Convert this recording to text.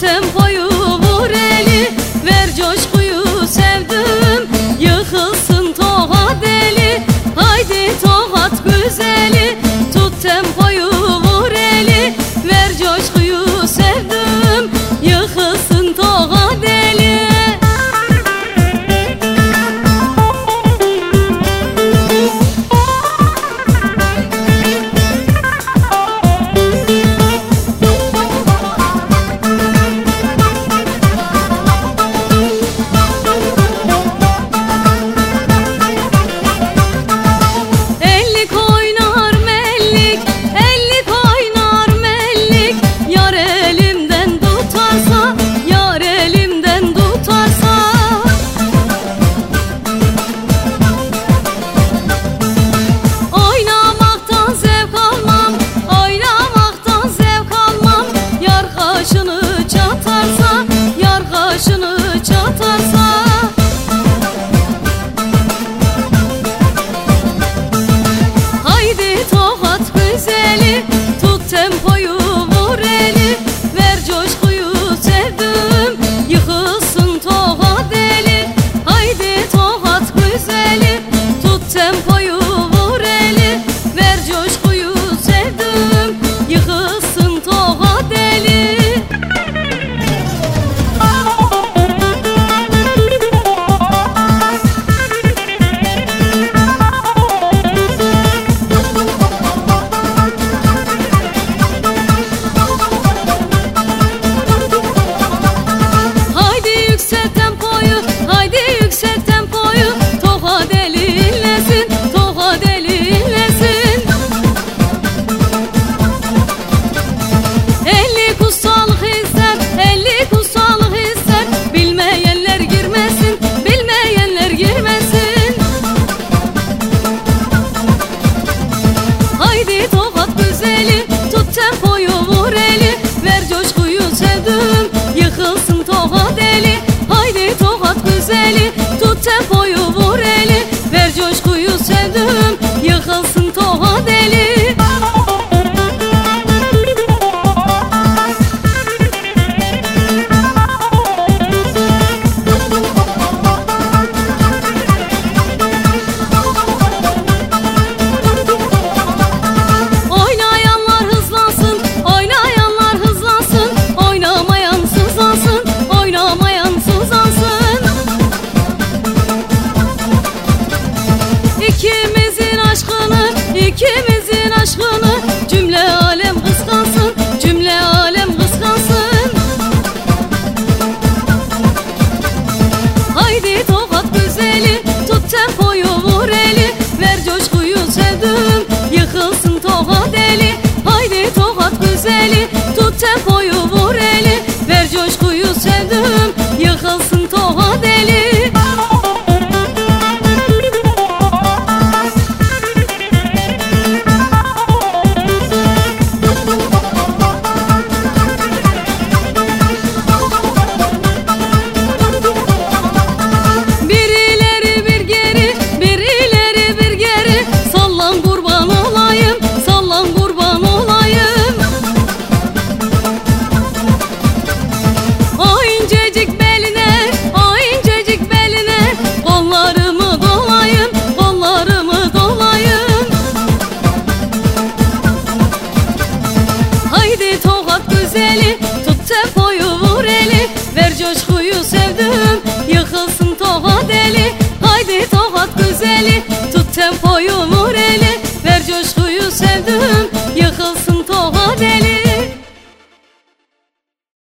tempoyu vur eli Ver coşkuyu sevdim. Yıkılsın Tokat deli Haydi Tokat güzeli. güzeli tut hep ikimizin aşkını Cümle alem kıskansın, cümle alem kıskansın. Haydi tokat güzeli, tut tempoyu vur eli Ver coşkuyu sevdim, yıkılsın tokat eli. Haydi tokat güzeli, tut tempoyu deli Tut tempoyu mu